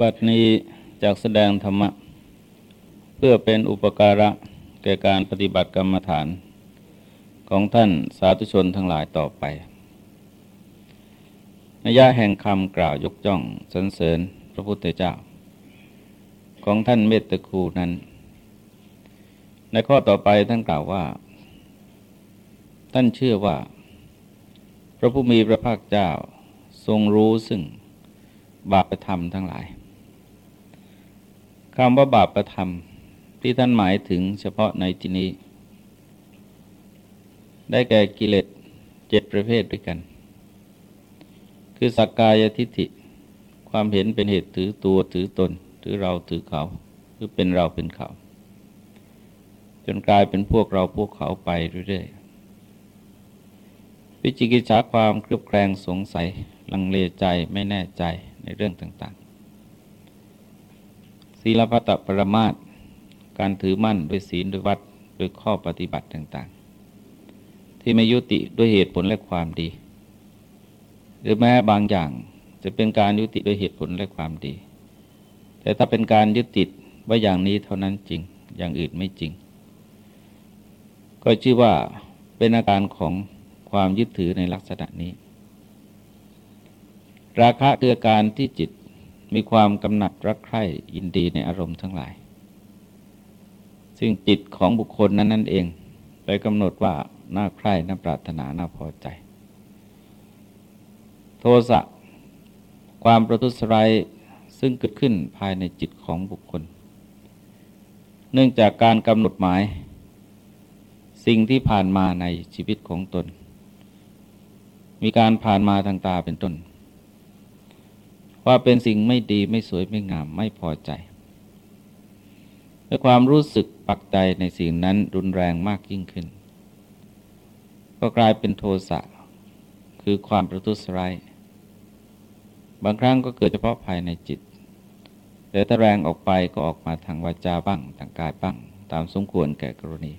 บัดนี้จากแสดงธรรมะ เพื่อเป็นอุปการะแก่การปฏิบัติกรรมฐาน ของท่านสาธุชนทั้งหลายต่อไปนัยะแห่งคำกล่าวยกย่องสรรเสริญพระพุทธเจ้า ของท่านเมตตคูนั้น ในข้อต่อไปท่านกล่าวว่า ท่านเชื่อว่า พระผู้มีพระภาคเจ้าทรงรู้ซึ่งบาปธรรมทั้งหลาย คำว่าบาปธรรมที่ท่านหมายถึงเฉพาะในที่นี้ ได้แก่กิเลสเจ็ดประเภทด้วยกัน คือสักกายทิฏฐิ ความเห็นเป็นเหตุถือตัวถือตน ถือเราถือเขาหรือเป็นเราเป็นเขา จนกลายเป็นพวกเราพวกเขาไปเรื่อยๆวิจิกิจฉาความเครือบแคลงสงสัย ลังเลใจไม่แน่ใจในเรื่องต่างๆ ศีลพัตปรมาตการถือมั่นด้วยศีลด้วยวัดด้วยข้อปฏิบัติต่าง ๆ ที่ไม่ยุติด้วยเหตุผลและความดี หรือแม้บางอย่างจะเป็นการยุติด้วยเหตุผลและความดี แต่ถ้าเป็นการยึดติดว่าอย่างนี้เท่านั้นจริงอย่างอื่นไม่จริง ก็ชื่อว่าเป็นอาการของความยึดถือในลักษณะนี้ ราคะคือการที่จิต มีความกำหนัดรักใคร่ยินดีในอารมณ์ทั้งหลาย ซึ่งจิตของบุคคลนั้นนั่นเองไปกำหนดว่าน่าใคร่น่าปรารถนาน่าพอใจ โทสะความประทุษร้ายซึ่งเกิดขึ้นภายในจิตของบุคคล เนื่องจากการกำหนดหมาย สิ่งที่ผ่านมาในชีวิตของตน มีการผ่านมาทางตาเป็นต้น ว่าเป็นสิ่งไม่ดีไม่สวยไม่งามไม่พอใจและความรู้สึกปักใจในสิ่งนั้นรุนแรงมากยิ่งขึ้น ก็กลายเป็นโทสะคือความประทุษร้ายบางครั้งก็เกิดเฉพาะภายในจิต แต่ถ้าแรงออกไปก็ออกมาทางวาจาบ้างทางกายบ้าง ตามสมควรแก่กรณี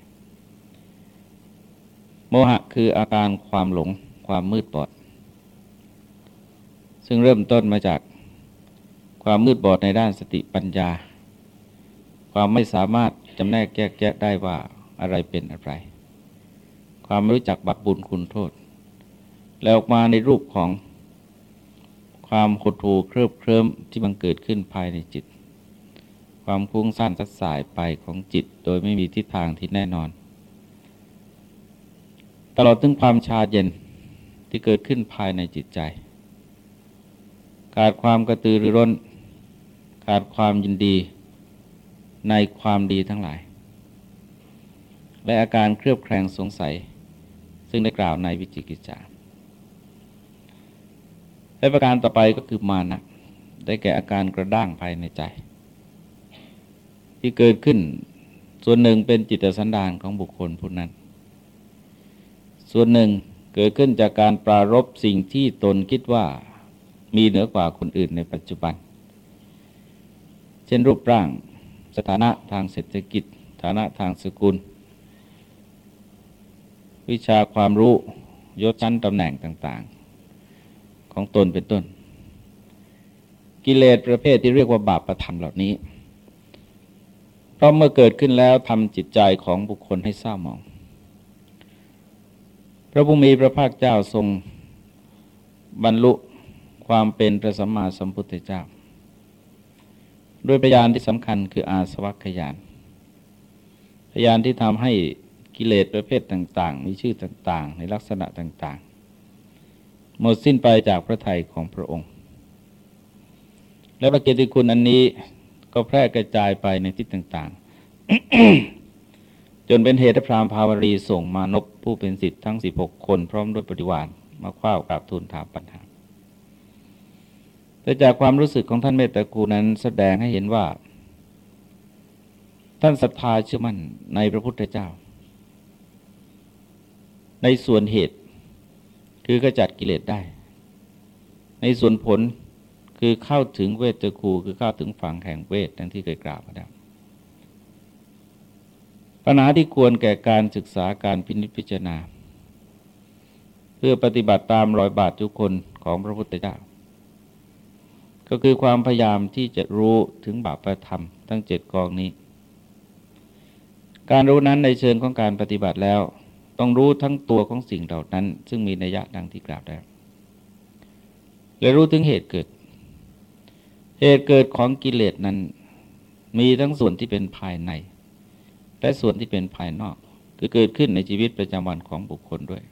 โมหะคืออาการความหลงความมืดบอด ซึ่งเริ่มต้นมาจาก ความมืดบอดในด้านสติปัญญา ความไม่สามารถจำแนกแยกแยะได้ว่าอะไรเป็นอะไร ความรู้จักบัตบุญคุณโทษ แล้วออกมาในรูปของความหดหู่เคริบเคลิ้มที่มันเกิดขึ้นภายในจิต ความคุ้งสั้นสัดสายไปของจิต โดยไม่มีทิศทางที่แน่นอน ตลอดถึงความชาเย็นที่เกิดขึ้นภายในจิตใจ การความกระตือรือร้น ขาดความยินดีในความดีทั้งหลาย และอาการเครือบแคลงสงสัย ซึ่งได้กล่าวในวิจิกิจจาและประการต่อไปก็คือมานะได้แก่อาการกระด้างภายในใจ ที่เกิดขึ้นส่วนหนึ่งเป็นจิตสันดานของบุคคลผู้นั้น ส่วนหนึ่งเกิดขึ้นจากการปรารบสิ่งที่ตนคิดว่ามีเหนือกว่าคนอื่นในปัจจุบัน ช่นรูปร่างสถานะทางเศรษฐกิจ ฐานะทางสกุล วิชาความรู้ยศชั้นตำแหน่งต่างๆ ของตนเป็นต้น กิเลสประเภทที่เรียกว่าบาปประธรรมเหล่านี้ เพราะเมื่อเกิดขึ้นแล้วทำจิตใจของบุคคลให้เศร้าหมอง พระผู้มีพระภาคเจ้าทรงบรรลุความเป็นพระสัมมาสัมพุทธเจ้า โดยพยานที่สำคัญคืออาสวัคยาน พยานที่ทำให้กิเลสประเภทต่าง ๆ มีชื่อต่าง ๆ ในลักษณะต่าง ๆ หมดสิ้นไปจากพระทัยของพระองค์ และพระเกียรติคุณอันนี้ก็แพร่กระจายไปในทิศต่าง ๆ จนเป็นเหตุพรามภาวรีส่งมานพผู้เป็นสิทธิ์ทั้ง 16 คนพร้อมด้วยปริวารมาคว้ากราบทูลถามปัญหา แต่จากความรู้สึกของท่านเมตตาคูนั้นแสดงให้เห็นว่า ท่านศรัทธาเชื่อมั่นในพระพุทธเจ้า ในส่วนเหตุคือขจัดกิเลสได้ ในส่วนผลคือเข้าถึงเวทคูคือเข้าถึงฝั่งแห่งเวทดังที่เคยกล่าวมาแล้วปัญหาที่ควรแก่การศึกษาการพินิจพิจารณา เพื่อปฏิบัติตามรอยบาททุกคนของพระพุทธเจ้า ก็คือความพยายามที่จะรู้ถึงบาปธรรม ทั้งเจ็ดกองนี้ การรู้นั้นในเชิงของการปฏิบัติแล้ว ต้องรู้ทั้งตัวของสิ่งเหล่านั้น ซึ่งมีนัยยะดังที่กล่าวแล้วและรู้ถึงเหตุเกิด เหตุเกิดของกิเลสนั้น มีทั้งส่วนที่เป็นภายใน และส่วนที่เป็นภายนอก คือเกิดขึ้นในชีวิตประจำวันของบุคคลด้วย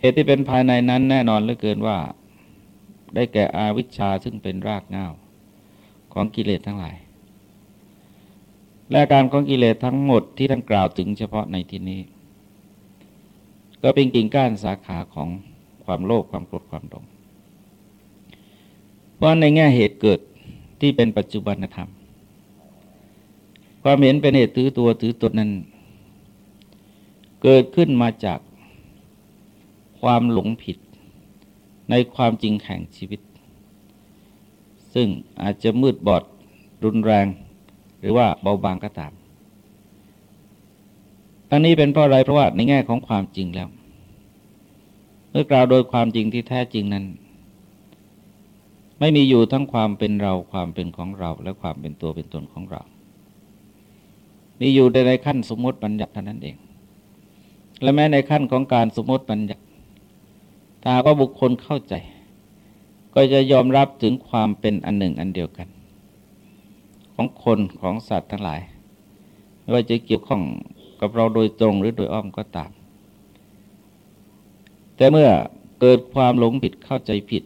เหตุที่เป็นภายในนั้นแน่นอนเหลือเกินว่า ได้แก่อาวิชชาซึ่งเป็นรากเหง้าของกิเลสทั้งหลาย และการของกิเลสทั้งหมดที่ท่านกล่าวถึงเฉพาะในที่นี้ ก็เป็นกิ่งก้านสาขาของความโลภความโกรธความหลงเพราะในแง่เหตุเกิดที่เป็นปัจจุบันธรรม ความเห็นเป็นเหตุถือตัวถือตนนั้น เกิดขึ้นมาจากความหลงผิด ในความจริงแห่งชีวิต ซึ่งอาจจะมืดบอดรุนแรง หรือว่าเบาบางก็ตาม อันนี้เป็นเพราะอะไรเพราะว่าในแง่ของความจริงแล้ว เมื่อกล่าวโดยความจริงที่แท้จริงนั้น ไม่มีอยู่ทั้งความเป็นเราความเป็นของเรา และความเป็นตัวเป็นตนของเรา มีอยู่ในขั้นสมมติบัญญัติเท่านั้นเอง และแม้ในขั้นของการสมมติบัญญัติ ถ้าว่าบุคคลเข้าใจ ก็จะยอมรับถึงความเป็นอันหนึ่งอันเดียวกัน ของคนของสัตว์ทั้งหลาย ไม่ว่าจะเกี่ยวข้องกับเราโดยตรงหรือโดยอ้อมก็ตาม แต่เมื่อเกิดความหลงผิดเข้าใจผิด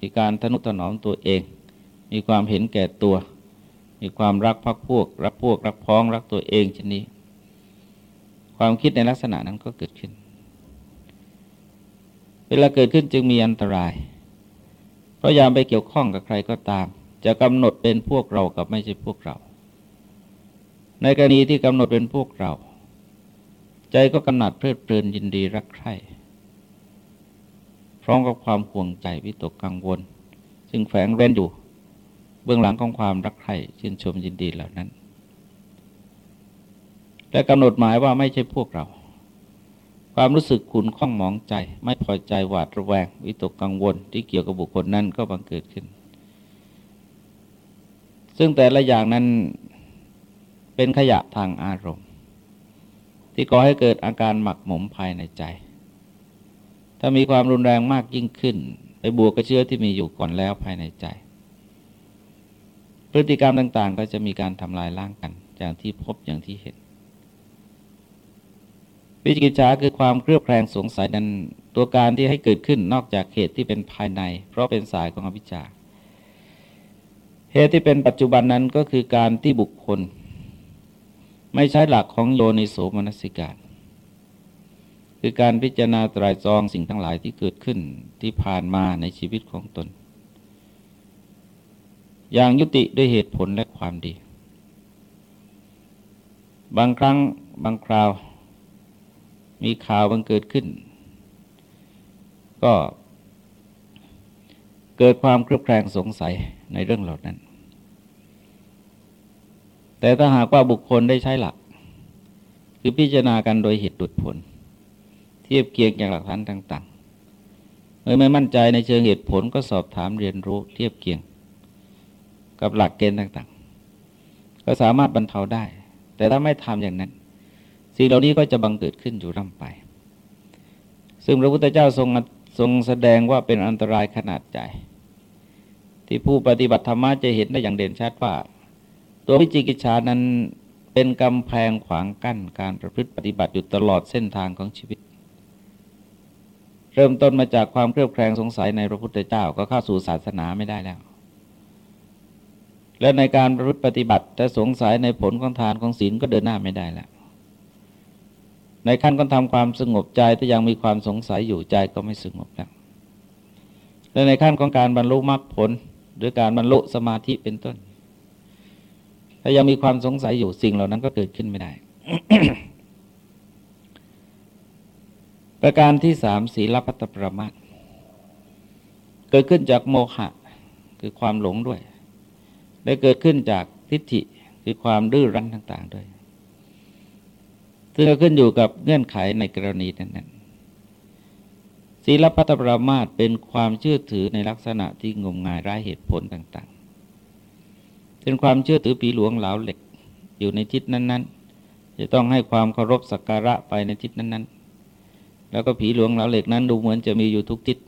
มีการทนุถนอมตัวเอง มีความเห็นแก่ตัว มีความรักพักพวก รักพวก รักพ้อง รักตัวเองชนนี้ ความคิดในลักษณะนั้นก็เกิดขึ้น เวลาเกิดขึ้นจึงมีอันตราย เพราะยามไปเกี่ยวข้องกับใครก็ตาม จะกำหนดเป็นพวกเรากับไม่ใช่พวกเรา ในกรณีที่กำหนดเป็นพวกเรา ใจก็กำหนัดเพลิดเพลินยินดีรักใคร่พร้อมกับความห่วงใจวิตกกังวล ซึ่งแฝงเร้นอยู่ เบื้องหลังของความรักใคร่ชื่นชมยินดีเหล่านั้นและกำหนดหมายว่าไม่ใช่พวกเรา ความรู้สึกขุนข้องหมองใจ ไม่พอใจหวาดระแวง วิตกกังวลที่เกี่ยวกับบุคคลนั้นก็บังเกิดขึ้น ซึ่งแต่ละอย่างนั้นเป็นขยะทางอารมณ์ ที่ก่อให้เกิดอาการหมักหมมภายในใจ ถ้ามีความรุนแรงมากยิ่งขึ้น ไปบวกกับเชื้อที่มีอยู่ก่อนแล้วภายในใจ พฤติกรรมต่าง ๆ ก็จะมีการทำลายล้างกัน อย่างที่พบอย่างที่เห็น วิจิกิจฉาคือความเครือบแคลงสงสัยนั้นตัวการที่ให้เกิดขึ้นนอกจากเหตุที่เป็นภายใน เพราะเป็นสายของอวิชชาเหตุที่เป็นปัจจุบันนั้นก็คือการที่บุคคล ไม่ใช้หลักของโยนิโสมนสิการคือการพิจารณาตรายจองสิ่งทั้งหลายที่เกิดขึ้นที่ผ่านมาในชีวิตของตน อย่างยุติด้วยเหตุผลและความดี บางครั้งบางคราว มีข่าวบังเกิดขึ้น ก็ เกิดความเครือบแคลงสงสัยในเรื่องเหล่านั้น แต่ถ้าหากว่าบุคคลได้ใช้หลัก คือพิจารณากันโดยเหตุดุดผล เทียบเคียงจากหลักฐานต่าง ๆ เมื่อไม่มั่นใจในเชิงเหตุผลก็สอบถามเรียนรู้เทียบเคียง กับหลักเกณฑ์ต่าง ๆ ก็สามารถบรรเทาได้ แต่ถ้าไม่ทำอย่างนั้น สิ่งเหล่านี้ก็จะบังเกิดขึ้นอยู่ร่ำไป ซึ่งพระพุทธเจ้าทรงทรงแสดงว่าเป็นอันตรายขนาดใหญ่ที่ผู้ปฏิบัติธรรมะจะเห็นได้อย่างเด่นชัดว่า ตัววิจิกิจฉานั้นเป็นกำแพงขวางกั้นการประพฤติปฏิบัติอยู่ตลอดเส้นทางของชีวิต เริ่มต้นมาจากความเครือบแคลงสงสัยในพระพุทธเจ้าก็เข้าสู่ศาสนาไม่ได้แล้ว และในการประพฤติปฏิบัติถ้าสงสัยในผลของทานของศีลก็เดินหน้าไม่ได้แล้ว ในขั้นก็ทำความสงบใจถ้ายังมีความสงสัยอยู่ใจก็ไม่สงบแล้วและในขั้นของการบรรลุมรรคผลหรือการบรรลุสมาธิเป็นต้น ถ้ายังมีความสงสัยอยู่สิ่งเหล่านั้นก็เกิดขึ้นไม่ได้ ประการที่สามศีลพัตประมาทเกิดขึ้นจากโมหะคือความหลงด้วยและเกิดขึ้นจากทิฏฐิคือความดื้อรั้นต่าง ๆ ด้วย ซึ่งก็ขึ้นอยู่กับเงื่อนไขในกรณีนั้นๆศีลพัตปรามาตเป็นความเชื่อถือในลักษณะที่งมงายไร้เหตุผลต่างๆ เป็นความเชื่อถือปีหลวงเหลาเหล็กอยู่ในทิศนั้น ๆ จะต้องให้ความเคารพสักการะไปในทิศนั้น ๆ แล้วก็ผีหลวงเหลาเหล็กนั้นดูเหมือนจะมีอยู่ทุกทิศ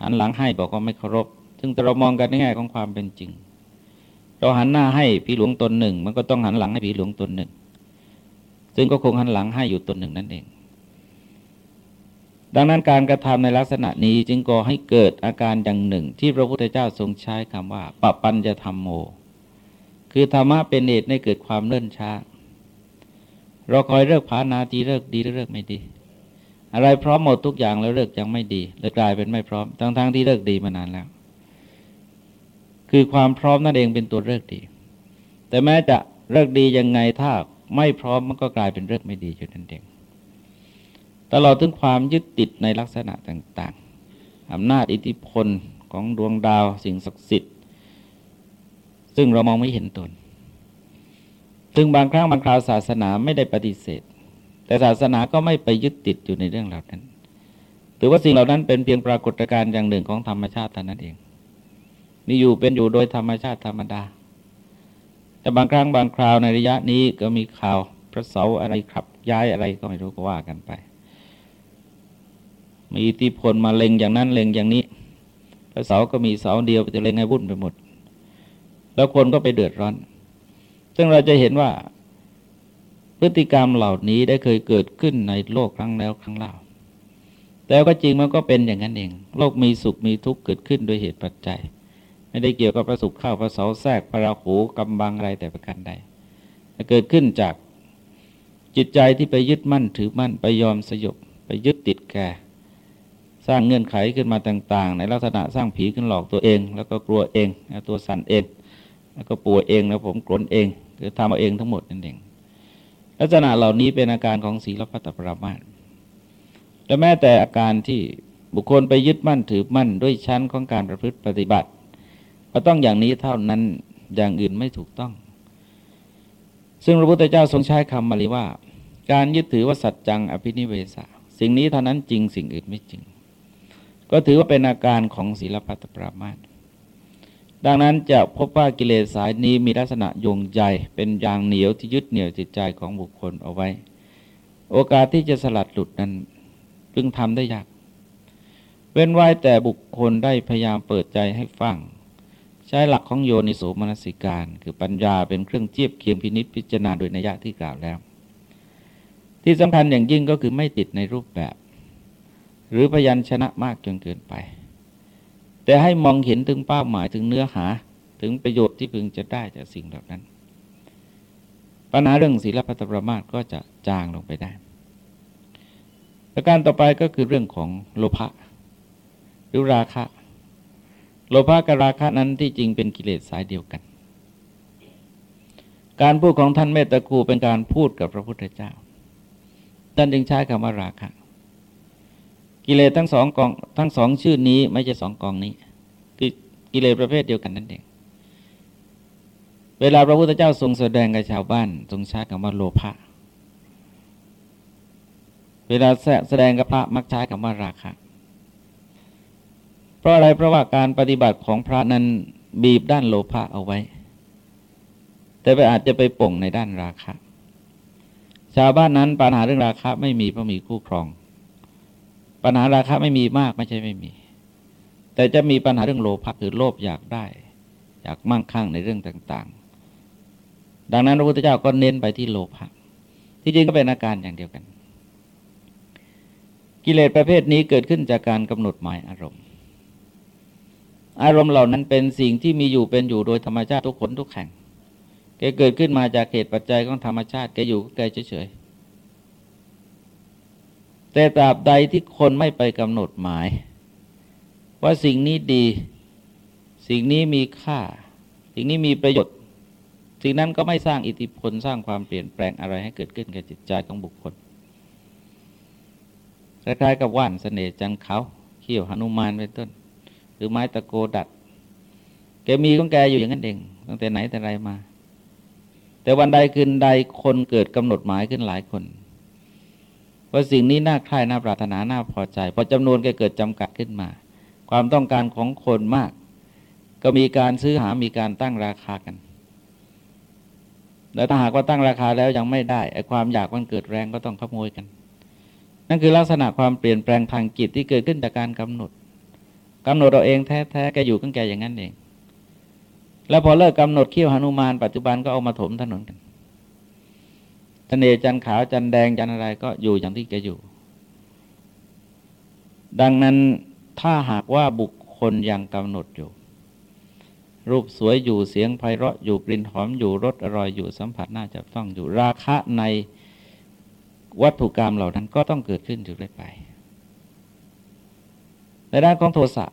หันหลังให้บอกว่าไม่เคารพ ซึ่งเรามองกันในแง่ของความเป็นจริง เราหันหน้าให้ผีหลวงตนหนึ่ง มันก็ต้องหันหลังให้ผีหลวงตนหนึ่ง ซึ่งก็คงหันหลังให้อยู่ตนหนึ่งนั่นเอง ดังนั้นการกระทำในลักษณะนี้จึงก่อให้เกิดอาการอย่างหนึ่ง ที่พระพุทธเจ้าทรงใช้คำว่าปปัญจะธรรมโม คือธรรมะเป็นเหตุให้เกิดความเลื่อนช้า เราคอยเลิกผานาทีเลิกดีเลิกไม่ดี อะไรพร้อมหมดทุกอย่างแล้วเลิกยังไม่ดีเลยกลายเป็นไม่พร้อมทั้งๆทที่เลิกดีมานานแล้ว คือความพร้อมนั่นเองเป็นตัวเลิกดี แต่แม้จะเลิกดียังไงถ้า ไม่พร้อมมันก็กลายเป็นเลิกไม่ดีอยู่นั่นเองตลอดถึงความยึดติดในลักษณะต่างๆอำนาจอิทธิพลของดวงดาวสิ่งศักดิ์สิทธิ์ ซึ่งเรามองไม่เห็นตน ซึ่งบางครั้งบางคราวศาสนาไม่ได้ปฏิเสธ แต่ศาสนาก็ไม่ไปยึดติดอยู่ในเรื่องเหล่านั้น ถือว่าสิ่งเหล่านั้นเป็นเพียงปรากฏการณ์อย่างหนึ่งของธรรมชาติเท่านั้นเองมีอยู่เป็นอยู่โดยธรรมชาติธรรมดา แต่บางครั้งบางคราวในระยะนี้ก็มีข่าวพระเสาอะไรขับย้ายอะไรก็ไม่รู้ก็ว่ากันไป มีอิทธิพลมาเล็งอย่างนั้นเล็งอย่างนี้ พระเสาก็มีเสาเดียวจะเล็งให้วุ่นไปหมด แล้วคนก็ไปเดือดร้อน ซึ่งเราจะเห็นว่าพฤติกรรมเหล่านี้ได้เคยเกิดขึ้นในโลกครั้งแล้วครั้งเล่า แต่ก็จริงมันก็เป็นอย่างนั้นเอง โลกมีสุขมีทุกข์เกิดขึ้นโดยเหตุปัจจัย ไม่ได้เกี่ยวกับประสุขข้าวพระเสาแทรกพระราหูกำบังอะไรแต่ประการใดเกิดขึ้นจากจิตใจที่ไปยึดมั่นถือมั่นไปยอมสยบไปยึดติดแก่สร้างเงื่อนไขขึ้นมาต่าง ๆ ในลักษณะสร้างผีขึ้นหลอกตัวเอง แล้วก็กลัวเองตัวสั่นเอง แล้วก็ป่วยเองแล้วผมกลนเองคือทำเอาเองทั้งหมดนั่นเองลักษณะเหล่านี้เป็นอาการของศีลพัตปรามาสและแม้แต่อาการที่บุคคลไปยึดมั่นถือมั่นด้วยชั้นของการประพฤติปฏิบัติ ก็ต้องอย่างนี้เท่านั้นอย่างอื่นไม่ถูกต้อง ซึ่งพระพุทธเจ้าทรงใช้คำมาลีว่า การยึดถือว่าสัจจังอภินิเวสสิ่งนี้เท่านั้นจริงสิ่งอื่นไม่จริง ก็ถือว่าเป็นอาการของศีลปัตปรามาตดังนั้นจะพบว่ากิเลสสายนี้มีลักษณะโยงใยเป็นยางเหนียวที่ยึดเหนี่ยวจิตใจของบุคคลเอาไว้ โอกาสที่จะสลัดหลุดนั้นจึงทำได้ยาก เว้นไว้แต่บุคคลได้พยายามเปิดใจให้ฟัง ใช้หลักของโยนิโสมนสิการ คือปัญญาเป็นเครื่องเทียบเคียงพินิษพิจารณาโดยนัยะที่กล่าวแล้ว ที่สำคัญอย่างยิ่งก็คือไม่ติดในรูปแบบ หรือพยัญชนะมากจนเกินไป แต่ให้มองเห็นถึงเป้าหมายถึงเนื้อหาถึงประโยชน์ที่พึงจะได้จากสิ่งเหล่านั้น ปัญหาเรื่องศีลพัตประมาทก็จะจางลงไปได้ประการต่อไปก็คือเรื่องของโลภะหรือราคะ โลภะกับราคะนั้นที่จริงเป็นกิเลสสายเดียวกัน การพูดของท่านเมตตาคูเป็นการพูดกับพระพุทธเจ้า ท่านจึงใช้คำว่าราคะ กิเลสทั้งสองกองทั้งสองชื่อนี้ไม่ใช่สองกองนี้ คือกิเลสประเภทเดียวกันนั่นเอง เวลาพระพุทธเจ้าทรงแสดงกับชาวบ้านทรงใช้คำว่าโลภะ เวลาแสดงกับพระมักใช้คำว่าราคะ เพราะอะไรเพราะว่าการปฏิบัติของพระนั้นบีบด้านโลภะเอาไว้ แต่ไปอาจจะไปป่งในด้านราคะ ชาวบ้านนั้นปัญหาเรื่องราคะไม่มีเพราะมีคู่ครอง ปัญหาราคะไม่มีมากไม่ใช่ไม่มี แต่จะมีปัญหาเรื่องโลภะคือโลภอยากได้ อยากมั่งคั่งในเรื่องต่างๆ ดังนั้นพระพุทธเจ้าก็เน้นไปที่โลภะที่จริงก็เป็นอาการอย่างเดียวกัน กิเลสประเภทนี้เกิดขึ้นจากการกำหนดหมายอารมณ์ อารมณ์เหล่านั้นเป็นสิ่งที่มีอยู่เป็นอยู่โดยธรรมชาติทุกคนทุกแห่งแกเกิดขึ้นมาจากเหตุปัจจัยของธรรมชาติแกอยู่แกเฉยแต่ตราบใดที่คนไม่ไปกำหนดหมาย ว่าสิ่งนี้ดี สิ่งนี้มีค่า สิ่งนี้มีประโยชน์ สิ่งนั้นก็ไม่สร้างอิทธิพลสร้างความเปลี่ยนแปลงอะไรให้เกิดขึ้นกับจิตใจของบุคคลคล้ายๆกับว่านเสน่ห์จันเขาเขี้ยวหนุมานเป็นต้น หรือไม้ตะโกดัด แกมีของแกอยู่อย่างนั้นเอง ตั้งแต่ไหนแต่ไรมา แต่วันใดคืนใดคนเกิดกำหนดหมายขึ้นหลายคนว่าสิ่งนี้น่าใคร่น่าปรารถนาน่าพอใจพอจำนวนแกเกิดจำกัดขึ้นมา ความต้องการของคนมาก ก็มีการซื้อหามีการตั้งราคากันแล้วถ้าหากว่าตั้งราคาแล้วยังไม่ได้ไอ้ความอยากมันเกิดแรงก็ต้องขโมยกัน นั่นคือลักษณะความเปลี่ยนแปลงทางจิตที่เกิดขึ้นจากการกำหนด กำหนดเราเองแท้ๆแกอยู่กันแกอย่างนั้นเอง แล้วพอเลิกกำหนดเขี้ยวหนุมานปัจจุบันก็เอามาถมถนนกันเสน่จันขาวจันแดงจันอะไรก็อยู่อย่างที่แกอยู่ ดังนั้นถ้าหากว่าบุคคลยังกำหนดอยู่ รูปสวยอยู่เสียงไพเราะอยู่กลิ่นหอมอยู่รสอร่อยอยู่สัมผัสน่าจะต้องอยู่ราคะในวัตถุกรรมเหล่านั้นก็ต้องเกิดขึ้นอยู่เรื่อยไป ในด้านของโทสะ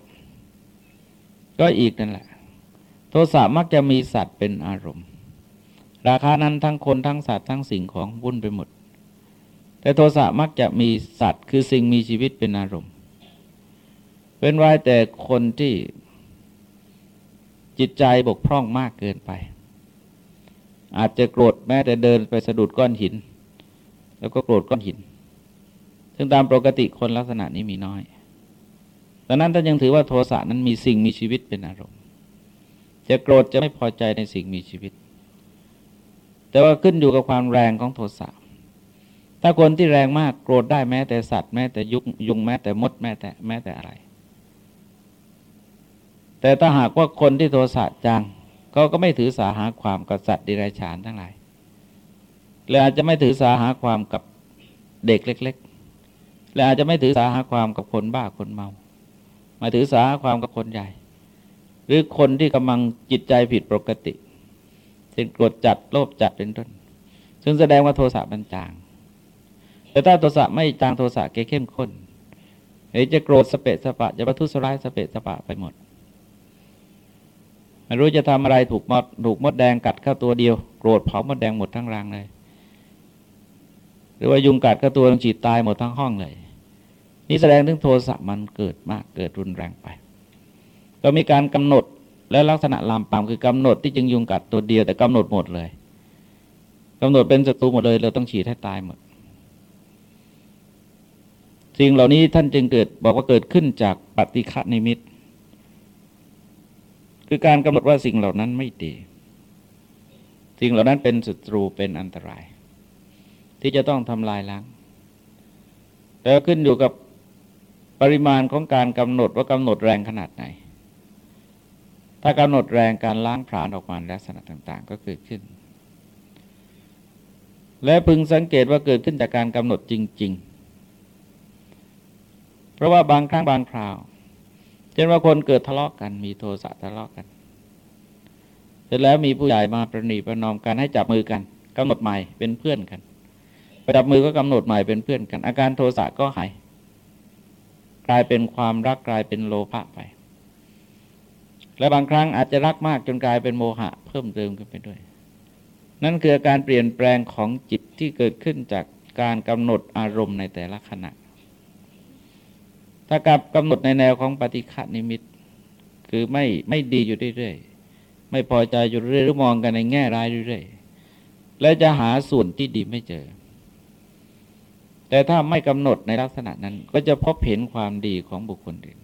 ก็อีกนั่นแหละ โทสะมักจะมีสัตว์เป็นอารมณ์ ราคานั้นทั้งคนทั้งสัตว์ทั้งสิ่งของวุ่นไปหมด แต่โทสะมักจะมีสัตว์ คือสิ่งมีชีวิตเป็นอารมณ์ เป็นไว้แต่คนที่จิตใจบกพร่องมากเกินไป อาจจะโกรธแม้แต่เดินไปสะดุดก้อนหิน แล้วก็โกรธก้อนหิน ซึ่งตามปกติคนลักษณะนี้มีน้อย ดังนั้นท่านยังถือว่าโทสะนั้นมีสิ่งมีชีวิตเป็นอารมณ์ จะโกรธจะไม่พอใจในสิ่งมีชีวิต แต่ว่าขึ้นอยู่กับความแรงของโทสะถ้าคนที่แรงมากโกรธได้แม้แต่สัตว์แม้แต่ยุงยุงแม้แต่มดแม้แต่แม้แต่อะไร แต่ถ้าหากว่าคนที่โทสะจังเขาก็ไม่ถือสาหาความกับสัตว์ดิเรกชันทั้งหลายและอาจจะไม่ถือสาหาความกับเด็กเล็ก ๆ และอาจจะไม่ถือสาหาความกับคนบ้าคนเมา มาถือสาความกับคนใหญ่ หรือคนที่กำลังจิตใจผิดปกติเช่นโกรธจัดโลภจัดเป็นต้น ซึ่งแสดงว่าโทสะมันจาง แต่ถ้าโทสะไม่จางโทสะเกเข้มข้นเฮ้จะโกรธสเปะสปะจะประทุษร้ายสเปะสปะไปหมดไม่รู้จะทำอะไรถูกมดถูกมดแดงกัดเข้าตัวเดียว โกรธเผามดแดงหมดทั้งรังเลย หรือว่ายุงกัดเข้าตัวฉีดตายหมดทั้งห้องเลย นี่แสดงถึงโทสะมันเกิดมากเกิดรุนแรงไป ก็มีการกำหนดและลักษณะลามปามคือกำหนดที่จึงยุงกัดตัวเดียวแต่กำหนดหมดเลยกำหนดเป็นศัตรูหมดเลยเราต้องฉีดให้ตายหมดสิ่งเหล่านี้ท่านจึงเกิดบอกว่าเกิดขึ้นจากปฏิฆะนิมิต คือการกำหนดว่าสิ่งเหล่านั้นไม่ดี สิ่งเหล่านั้นเป็นศัตรูเป็นอันตราย ที่จะต้องทำลายล้างแต่ขึ้นอยู่กับ ปริมาณของการกำหนดว่ากำหนดแรงขนาดไหน ถ้ากำหนดแรงการล้างผลาญออกมาลักษณะต่าง ๆ ก็เกิดขึ้น และพึงสังเกตว่าเกิดขึ้นจากการกำหนดจริง ๆ เพราะว่าบางครั้งบางคราว เช่นว่าคนเกิดทะเลาะกกันมีโทสะทะเลาะกกัน เสร็จแล้วมีผู้ใหญ่มาประนีประนอมกันให้จับมือกันกำหนดใหม่เป็นเพื่อนกันไปจับมือก็กำหนดใหม่เป็นเพื่อนกัน อาการโทสะก็หาย กลายเป็นความรักกลายเป็นโลภะไป และบางครั้งอาจจะรักมากจนกลายเป็นโมหะ เพิ่มเติมขึ้นไปด้วย นั่นคือการเปลี่ยนแปลงของจิตที่เกิดขึ้นจากการกำหนดอารมณ์ในแต่ละขณะ ถ้ากับกำหนดในแนวของปฏิฆานิมิต คือไม่ไม่ดีอยู่เรื่อยๆ ไม่พอใจอยู่เรื่อยหรือมองกันในแง่ร้ายเรื่อยๆ และจะหาส่วนที่ดีไม่เจอ แต่ถ้าไม่กำหนดในลักษณะนั้น ก็จะพบเห็นความดีของบุคคลอื่น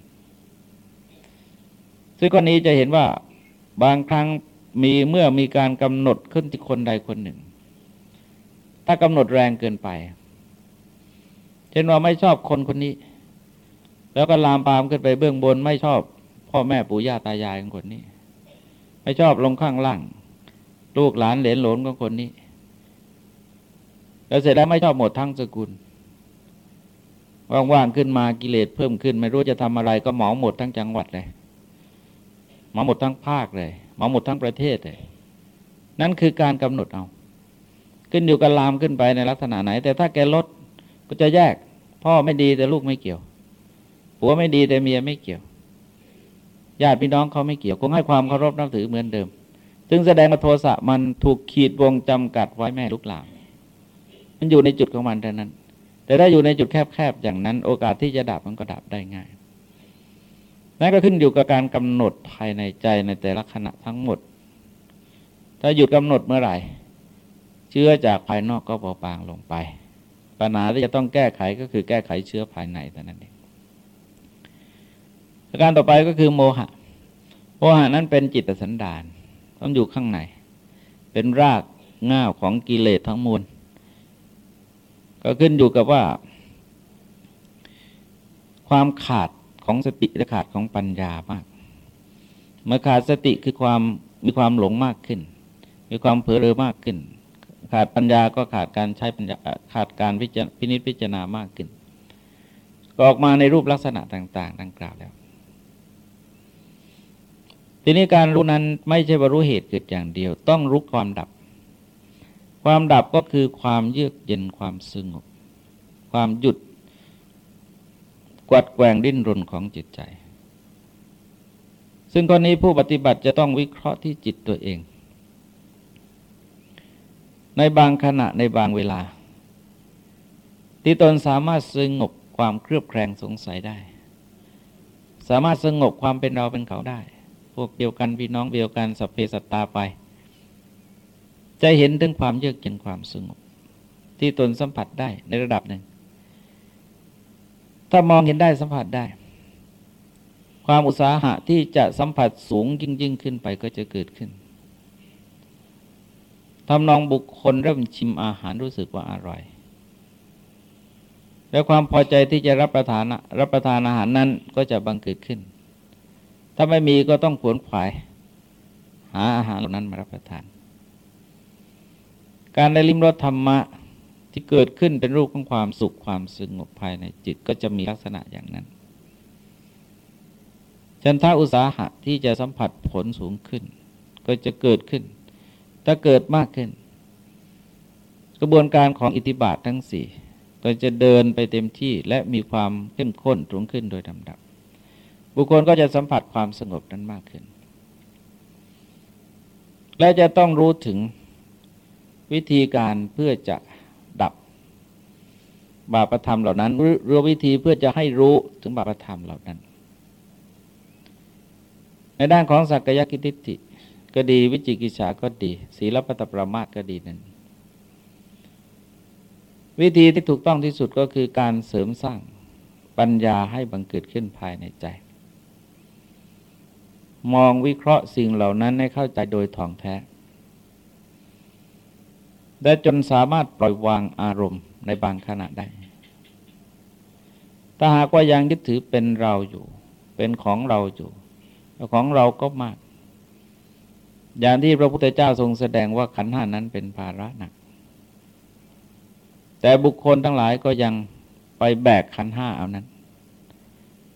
ซึ่งกรณีจะเห็นว่าบางครั้งมีเมื่อมีการกำหนดขึ้นที่คนใดคนหนึ่ง ถ้ากำหนดแรงเกินไป เช่นว่าไม่ชอบคนคนนี้ แล้วก็ลามปามขึ้นไปเบื้องบน ไม่ชอบพ่อแม่ปู่ย่าตายายของคนนี้ ไม่ชอบลงข้างล่าง ลูกหลานเหลนหลนของคนนี้แล้วเสร็จแล้วไม่ชอบหมดทั้งสกุล ว่างๆขึ้นมากิเลสเพิ่มขึ้น ไม่รู้จะทำอะไรก็หมอหมดทั้งจังหวัดเลยหมาหมดทั้งภาคเลยหมาหมดทั้งประเทศเลยนั่นคือการกำหนดเอา ขึ้นอยู่กับลามขึ้นไปในลักษณะไหน แต่ถ้าแกลดก็จะแยก พ่อไม่ดีแต่ลูกไม่เกี่ยวผัวไม่ดีแต่เมียไม่เกี่ยวญาติพี่น้องเขาไม่เกี่ยวคงให้ความเคารพนับถือเหมือนเดิม ซึ่งแสดงว่าโทสะมันถูกขีดวงจำกัดไว้แม่ลุกลาม มันอยู่ในจุดของมันเท่านั้น แต่ถ้าอยู่ในจุดแคบๆอย่างนั้น โอกาสที่จะดับมันก็ดับได้ง่ายนั่นก็ขึ้นอยู่กับการกำหนดภายในใจในแต่ละขณะทั้งหมด ถ้าหยุดกำหนดเมื่อไหร่ เชื้อจากภายนอกก็เบาบางลงไป ปัญหาที่จะต้องแก้ไขก็คือแก้ไขเชื้อภายในแต่นั้นเองประการต่อไปก็คือโมหะ โมหะนั้นเป็นจิตสันดานต้องอยู่ข้างใน เป็นรากง่าวของกิเลสทั้งมวล ก็ขึ้นอยู่กับว่า ความขาดของสติและขาดของปัญญามาก เมื่อขาดสติคือความมีความหลงมากขึ้น มีความเผลอเรอมากขึ้น ขาดปัญญาก็ขาดการใช้ปัญญาขาดการพินิจพิจารณามากขึ้นก็ออกมาในรูปลักษณะต่าง ๆ ดังกล่าวแล้ว ทีนี้การรู้นั้นไม่ใช่ว่ารู้เหตุเกิดอย่างเดียว ต้องรู้ความดับ ความดับก็คือความเยือกเย็นความสงบ ความหยุด กวัดแกว่งดิ้นรนของจิตใจ ซึ่งกรณีผู้ปฏิบัติจะต้องวิเคราะห์ที่จิตตัวเอง ในบางขณะในบางเวลา ที่ตนสามารถสงบความเครือบแคลงสงสัยได้ สามารถสงบความเป็นเราเป็นเขาได้ พวกเดียวกันพี่น้องเดียวกันสัพเพสัตตาไป จะเห็นถึงความเยือกเย็นความสงบ ที่ตนสัมผัสได้ในระดับหนึ่ง ถ้ามองเห็นได้สัมผัสได้ ความอุตสาหะที่จะสัมผัสสูงยิ่งยิ่งขึ้นไปก็จะเกิดขึ้นทำนองบุคคลเริ่มชิมอาหารรู้สึกว่าอร่อย และความพอใจที่จะรับประทานรับประทานอาหารนั้นก็จะบังเกิดขึ้น ถ้าไม่มีก็ต้องขวนขวาย หาอาหารเหล่านั้นมารับประทาน การได้ลิ้มรสธรรมะที่เกิดขึ้นเป็นรูปของความสุขความสงบภายในจิตก็จะมีลักษณะอย่างนั้น ฉันทาอุตสาหะที่จะสัมผัสผลสูงขึ้น ก็จะเกิดขึ้น ถ้าเกิดมากขึ้น กระบวนการของอิทธิบาททั้งสี่ก็จะเดินไปเต็มที่และมีความเข้มข้นสูงขึ้นโดยลำดับ บุคคลก็จะสัมผัสความสงบนั้นมากขึ้น และจะต้องรู้ถึง วิธีการเพื่อจะดับบาปธรรมเหล่านั้นเรือวิธีเพื่อจะให้รู้ถึงบาปธรรมเหล่านั้น ในด้านของสักยกิติติก็ดีวิจิกิจฉาก็ดีศีลปัตประมาก็ดีนั้น วิธีที่ถูกต้องที่สุดก็คือการเสริมสร้างปัญญาให้บังเกิดขึ้นภายในใจ มองวิเคราะห์สิ่งเหล่านั้นให้เข้าใจโดยท่องแท้ และจนสามารถปล่อยวางอารมณ์ในบางขณะได้ ถ้าหากว่ายังยึดถือเป็นเราอยู่ เป็นของเราอยู่ ของเราก็มาก อย่างที่พระพุทธเจ้าทรงแสดงว่าขันห้านั้นเป็นภาระหนัก แต่บุคคลทั้งหลายก็ยังไปแบกขันห้าเอานั้น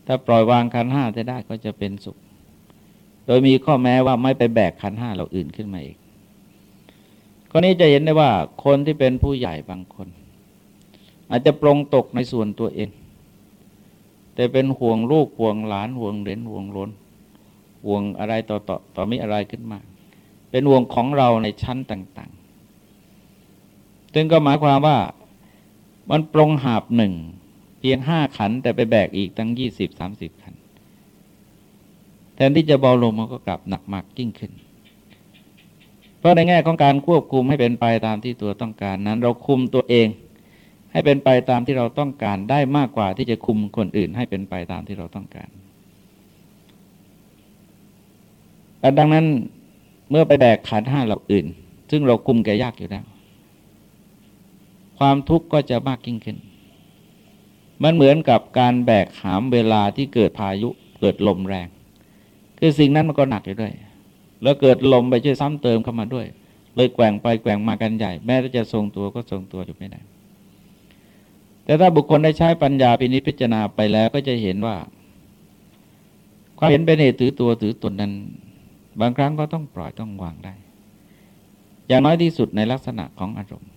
ถ้าปล่อยวางขันห้าจะได้ก็จะเป็นสุข โดยมีข้อแม้ว่าไม่ไปแบกขันห้าเราอื่นขึ้นมาอีก ข้อนี้จะเห็นได้ว่าคนที่เป็นผู้ใหญ่บางคน อาจจะปรงตกในส่วนตัวเอง แต่เป็นห่วงลูกห่วงหลานห่วงเหรนห่วงล้นห่วงอะไรต่อต่อต่อมีอะไรขึ้นมา เป็นห่วงของเราในชั้นต่าง ๆ ซึ่งก็หมายความว่ามันปรงหาบหนึ่งเพียงห้าขัน แต่ไปแบกอีกตั้งยี่สิบสามสิบขัน แทนที่จะเบาลงมันก็กลับหนักมากยิ่งขึ้น ราะในแง่ของการควบคุมให้เป็นไปตามที่ตัวต้องการนั้น เราคุมตัวเอง ให้เป็นไปตามที่เราต้องการได้มากกว่าที่จะคุมคนอื่น ให้เป็นไปตามที่เราต้องการดังนั้นเมื่อไปแบกขันห้าเหล่าอื่น ซึ่งเราคุมแกยากอยู่แล้ว ความทุกข์ก็จะมากยิ่งขึ้น มันเหมือนกับการแบกหามเวลาที่เกิดพายุเกิดลมแรง คือสิ่งนั้นมันก็หนักอยู่ด้วย แล้วเกิดลมไปช่วยซ้ำเติมเข้ามาด้วย เลยแกว่งไปแกว่งมากันใหญ่ แม้จะทรงตัวก็ทรงตัวอยู่ไม่ได้ แต่ถ้าบุคคลได้ใช้ปัญญาพินิจพิจารณาไปแล้วก็จะเห็นว่า ความเห็นเป็นเหตุถือตัวถือตนนั้น บางครั้งก็ต้องปล่อยต้องวางได้ อย่างน้อยที่สุดในลักษณะของอารมณ์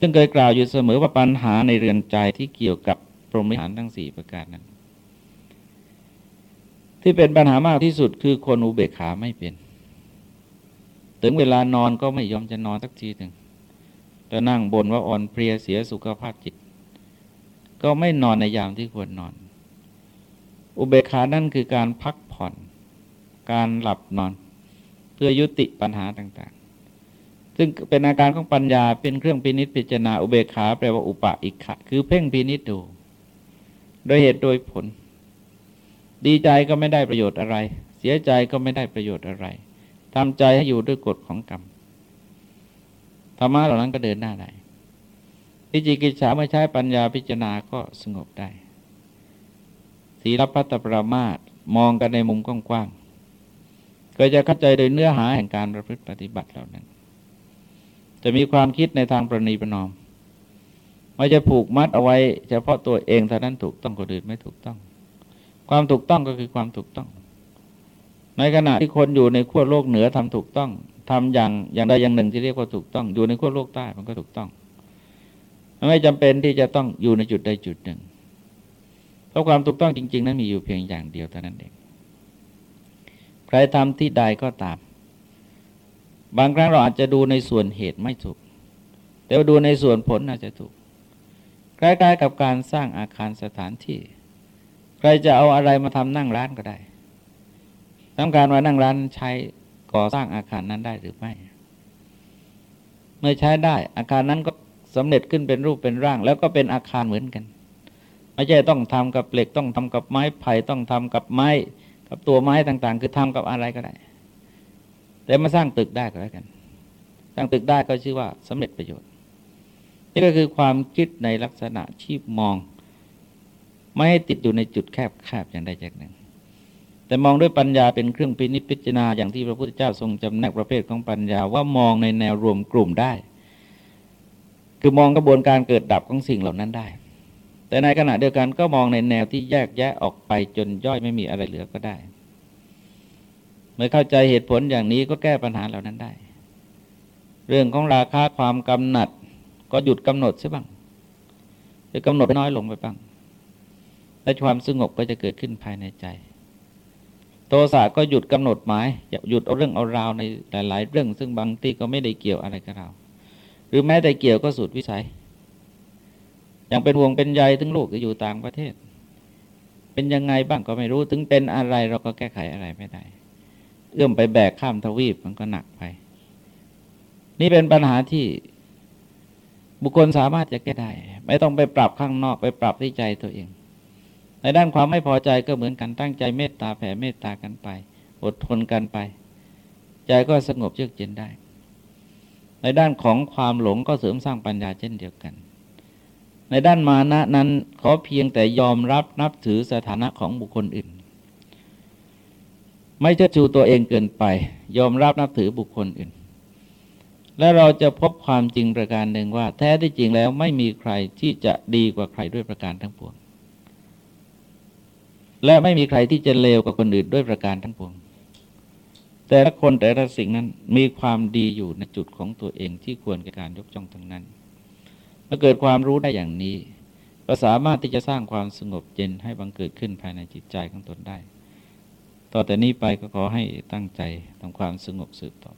ซึ่งเคยกล่าวอยู่เสมอว่าปัญหาในเรือนใจที่เกี่ยวกับพรหมิหารทั้งสี่ประการนั้น ที่เป็นปัญหามากที่สุดคือคนอุเบกขาไม่เป็น ถึงเวลานอนก็ไม่ยอมจะนอนสักทีหนึ่งจะนั่งบนว่าอ่อนเพลียเสียสุขภาพจิต ก็ไม่นอนในยามที่ควรนอน อุเบกขานั่นคือการพักผ่อน การหลับนอน เพื่อยุติปัญหาต่างๆ ซึ่งเป็นอาการของปัญญาเป็นเครื่องพินิษพิจารณาอุเบกขาแปลว่าอุปะอิขะคือเพ่งพินิษดู โดยเหตุโดยผล ดีใจก็ไม่ได้ประโยชน์อะไร เสียใจก็ไม่ได้ประโยชน์อะไรทำใจให้อยู่ด้วยกฎของกรรมธรรมะเหล่านั้นก็เดินหน้าได้พิจิกิจฉาเมื่อใช้ปัญญาพิจารณาก็สงบได้ศีลพัตปรามาตมองกันในมุมกว้างๆก็จะเข้าใจโดยเนื้อหาแห่งการประพฤติปฏิบัติเหล่านั้น จะมีความคิดในทางประนีประนอมไม่จะผูกมัดเอาไว้ เฉพาะตัวเองเท่านั้นถูกต้องคนอื่นไม่ถูกต้อง ความถูกต้องก็คือความถูกต้อง ในขณะที่คนอยู่ในขั้วโลกเหนือทำถูกต้องทำอย่างอย่างใดอย่างหนึ่งที่เรียกว่าถูกต้อง อยู่ในขั้วโลกใต้มันก็ถูกต้อง ไม่จำเป็นที่จะต้องอยู่ในจุดใดจุดหนึ่ง เพราะความถูกต้องจริง ๆ นั้นมีอยู่เพียงอย่างเดียวเท่านั้นเองใครทำที่ใดก็ตาม บางครั้งเราอาจจะดูในส่วนเหตุไม่ถูก แต่ว่าดูในส่วนผลอาจจะถูกคล้ายๆกับการสร้างอาคารสถานที่ ใครจะเอาอะไรมาทำนั่งร้านก็ได้ต้องการว่านั่งร้านใช้ก่อสร้างอาคารนั้นได้หรือไม่ เมื่อใช้ได้ อาคารนั้นก็สำเร็จขึ้นเป็นรูปเป็นร่าง แล้วก็เป็นอาคารเหมือนกัน ไม่ใช่ต้องทำกับเหล็กต้องทำกับไม้ไผ่ต้องทำกับไม้ กับตัวไม้ต่าง ๆ คือทำกับอะไรก็ได้ แต่มาสร้างตึกได้ก็แล้วกัน สร้างตึกได้ก็ชื่อว่าสำเร็จประโยชน์ นี่ก็คือความคิดในลักษณะที่มอง ไม่ให้ติดอยู่ในจุดแคบๆอย่างใดอย่างหนึ่ง แต่มองด้วยปัญญาเป็นเครื่องพินิจพิจารณาอย่างที่พระพุทธเจ้าทรงจำแนกประเภทของปัญญาว่ามองในแนวรวมกลุ่มได้ คือมองกระบวนการเกิดดับของสิ่งเหล่านั้นได้ แต่ในขณะเดียวกันก็มองในแนวที่แยกแยะออกไปจนย่อยไม่มีอะไรเหลือก็ได้ เมื่อเข้าใจเหตุผลอย่างนี้ก็แก้ปัญหาเหล่านั้นได้ เรื่องของราคาความกำหนัด ก็หยุดกำหนดใช่บ้างจะกำหนดน้อยลงไปบ้าง และความสงบก็จะเกิดขึ้นภายในใจ โทสะก็หยุดกำหนดหมายหยุดเอาเรื่องเอาราวในหลาย ๆ เรื่อง ซึ่งบางที่ก็ไม่ได้เกี่ยวอะไรกับเรา หรือแม้แต่เกี่ยวก็สุดวิสัย อย่างเป็นห่วงเป็นใยถึงลูกที่อยู่ต่างประเทศ เป็นยังไงบ้างก็ไม่รู้ถึงเป็นอะไรเราก็แก้ไขอะไรไม่ได้ เอื้อมไปแบกข้ามทวีปมันก็หนักไป นี่เป็นปัญหาที่บุคคลสามารถจะแก้ได้ ไม่ต้องไปปรับข้างนอกไปปรับที่ใจตัวเอง ในด้านความไม่พอใจก็เหมือนกันตั้งใจเมตตาแผ่เมตตากันไป อดทนกันไป ใจก็สงบเยือกเย็นได้ ในด้านของความหลงก็เสริมสร้างปัญญาเช่นเดียวกัน ในด้านมานะนั้นขอเพียงแต่ยอมรับนับถือสถานะของบุคคลอื่น ไม่เชิดชูตัวเองเกินไป ยอมรับนับถือบุคคลอื่น และเราจะพบความจริงประการหนึ่งว่า แท้ที่จริงแล้วไม่มีใครที่จะดีกว่าใครด้วยประการทั้งปวง และไม่มีใครที่จะเลวกว่าคนอื่นด้วยประการทั้งปวง แต่ละคนแต่ละสิ่งนั้นมีความดีอยู่ในจุดของตัวเองที่ควรแก่การยกจ้องทั้งนั้นเมื่อเกิดความรู้ได้อย่างนี้ ก็สามารถที่จะสร้างความสงบเย็นให้บังเกิดขึ้นภายในจิตใจของตนได้ ต่อแต่นี้ไปก็ขอให้ตั้งใจทำความสงบสืบต่อ